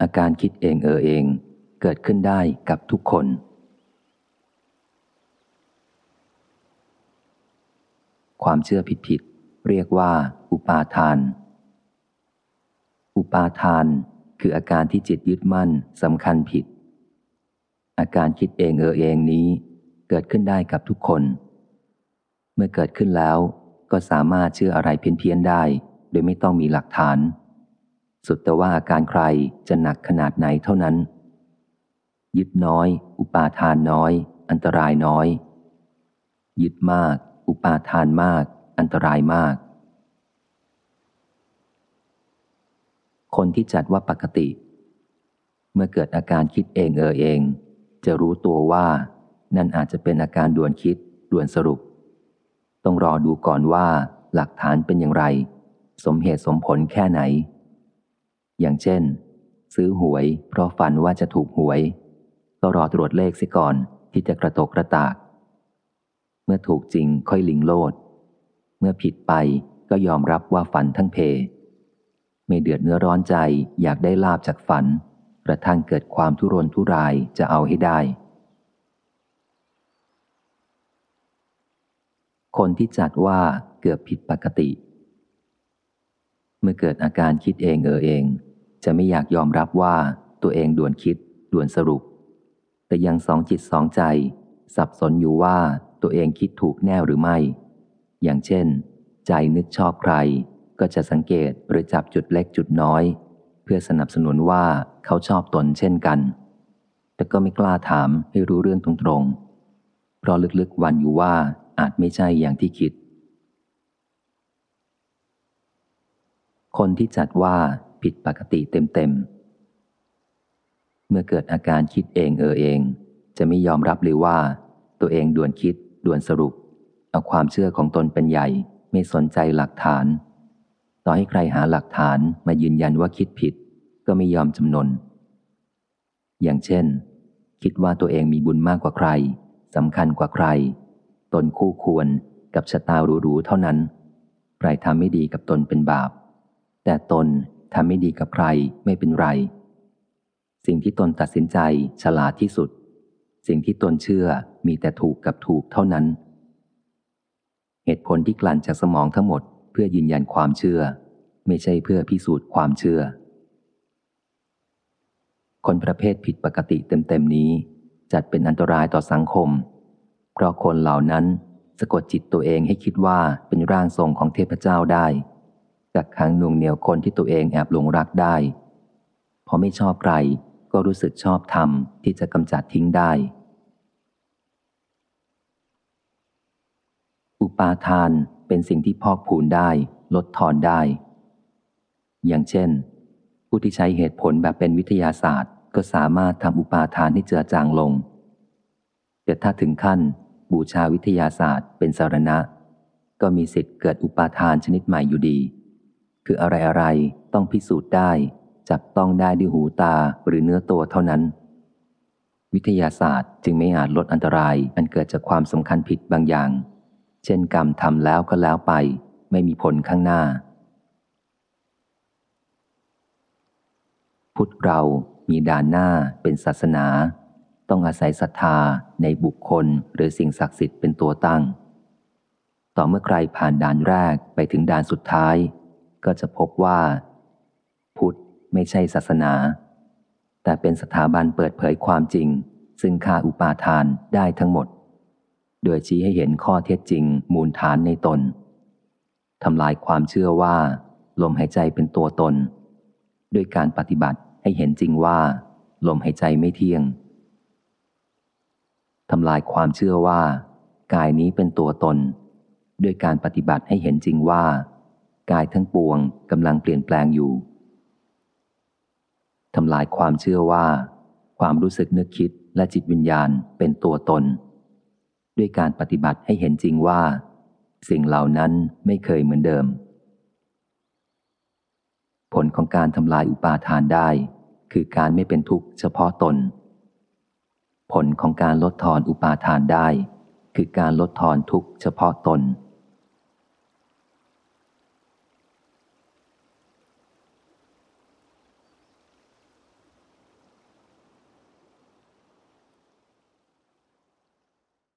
อาการคิดเองเออเองเกิดขึ้นได้กับทุกคน ความเชื่อผิดๆเรียกว่า อุปาทาน อุปาทานคืออาการที่จิตยึดมั่นสำคัญผิด อาการคิดเองเออเองนี้ เกิดขึ้นได้กับทุกคน เมื่อเกิดขึ้นแล้วก็สามารถเชื่ออะไรเพี้ยนๆได้ โดยไม่ต้องมีหลักฐาน สุดแต่ว่าอาการใครจะหนักขนาดไหนเท่านั้น ยึดน้อย อุปาทานน้อย อันตรายน้อย ยึดมาก อุปาทานมาก อันตรายมาก คนที่จัดว่าปกติ เมื่อเกิดอาการคิดเองเออเอง จะรู้ตัวว่า นั่นอาจจะเป็นอาการด่วนคิดด่วนสรุป ต้องรอดูก่อนว่าหลักฐานเป็นอย่างไร สมเหตุสมผลแค่ไหน อย่างเช่น ซื้อหวย เพราะฝันว่าจะถูกหวย ก็รอตรวจเลขสิก่อนที่จะกระตกกระตาก เมื่อถูกจริงค่อยลิงโลด เมื่อผิดไปก็ยอมรับว่าฝันทั้งเพ ไม่เดือดเนื้อร้อนใจอยากได้ลาบจากฝัน กระทั่งเกิดความทุรนทุรายจะเอาให้ได้ คนที่จัดว่าเกือบผิดปกติ เมื่อเกิดอาการคิดเองเออเอง จะไม่อยากยอมรับว่าตัวเองด่วนคิด ด่วนสรุป แต่ยังสองจิตสองใจ สับสนอยู่ว่าตัวเองคิดถูกแน่หรือไม่ อย่างเช่น ใจนึกชอบใคร ก็จะสังเกตหรือจับจุดเล็กจุดน้อย เพื่อสนับสนุนว่าเขาชอบตนเช่นกัน แต่ก็ไม่กล้าถามให้รู้เรื่องตรงๆเพราะลึกๆวันอยู่ว่าอาจไม่ใช่อย่างที่คิด คนที่จัดว่า ผิดปกติเต็มๆ เมื่อเกิดอาการคิดเองเออเอง จะไม่ยอมรับเลยว่า ตัวเองด่วนคิดด่วนสรุป เอาความเชื่อของตนเป็นใหญ่ ไม่สนใจหลักฐาน ต่อให้ใครหาหลักฐานมายืนยันว่าคิดผิด ก็ไม่ยอมจำนน อย่างเช่น คิดว่าตัวเองมีบุญมากกว่าใครสำคัญกว่าใคร ตนคู่ควรกับชะตาหรูๆเท่านั้น ใครทำไม่ดีกับตนเป็นบาป แต่ตน ทำไม่ดีกับใครไม่เป็นไร สิ่งที่ตนตัดสินใจฉลาดที่สุด สิ่งที่ตนเชื่อมีแต่ถูกกับถูกเท่านั้น เหตุผลที่กลั่นจากสมองทั้งหมดเพื่อยืนยันความเชื่อ ไม่ใช่เพื่อพิสูจน์ความเชื่อ คนประเภทผิดปกติเต็มๆนี้ จัดเป็นอันตรายต่อสังคม เพราะคนเหล่านั้นสะกดจิตตัวเองให้คิดว่าเป็นร่างทรงของเทพเจ้าได้ กักขังหน่วงเหนียวคนที่ตัวเองแอบหลงรักได้ พอไม่ชอบใครก็รู้สึกชอบธรรมที่จะกำจัดทิ้งได้ อุปาทานเป็นสิ่งที่พอกพูนได้ ลดทอนได้ อย่างเช่น ผู้ที่ใช้เหตุผลแบบเป็นวิทยาศาสตร์ ก็สามารถทำอุปาทานให้เจือจางลง แต่ถ้าถึงขั้นบูชาวิทยาศาสตร์เป็นสารณะ ก็มีสิทธิ์เกิดอุปาทานชนิดใหม่อยู่ดี คืออะไรอะไรต้องพิสูจน์ได้ จับต้องได้ด้วยหูตาหรือเนื้อตัวเท่านั้น วิทยาศาสตร์จึงไม่อาจลดอันตรายอันเกิดจากความสำคัญผิดบางอย่าง เช่นกรรมทำแล้วก็แล้วไป ไม่มีผลข้างหน้า พุทธเรามีด่านหน้าเป็นศาสนา ต้องอาศัยศรัทธาในบุคคลหรือสิ่งศักดิ์สิทธิ์เป็นตัวตั้ง ต่อเมื่อใครผ่านด่านแรกไปถึงด่านสุดท้าย ก็จะพบว่า พุทธไม่ใช่ศาสนา แต่เป็นสถาบันเปิดเผยความจริง ซึ่งฆ่าอุปาทานได้ทั้งหมด โดยชี้ให้เห็นข้อเท็จจริงมูลฐานในตนทำลายความเชื่อว่า ลมหายใจเป็นตัวตน ด้วยการปฏิบัติให้เห็นจริงว่า ลมหายใจไม่เที่ยงทำลายความเชื่อว่า กายนี้เป็นตัวตน ด้วยการปฏิบัติให้เห็นจริงว่า กายทั้งปวงกำลังเปลี่ยนแปลงอยู่ทำลายความเชื่อว่า ความรู้สึกนึกคิดและจิตวิญญาณเป็นตัวตน ด้วยการปฏิบัติให้เห็นจริงว่า สิ่งเหล่านั้นไม่เคยเหมือนเดิม ผลของการทำลายอุปาทานได้ คือการไม่เป็นทุกข์เฉพาะตน ผลของการลดทอนอุปาทานได้ คือการลดทอนทุกข์เฉพาะตน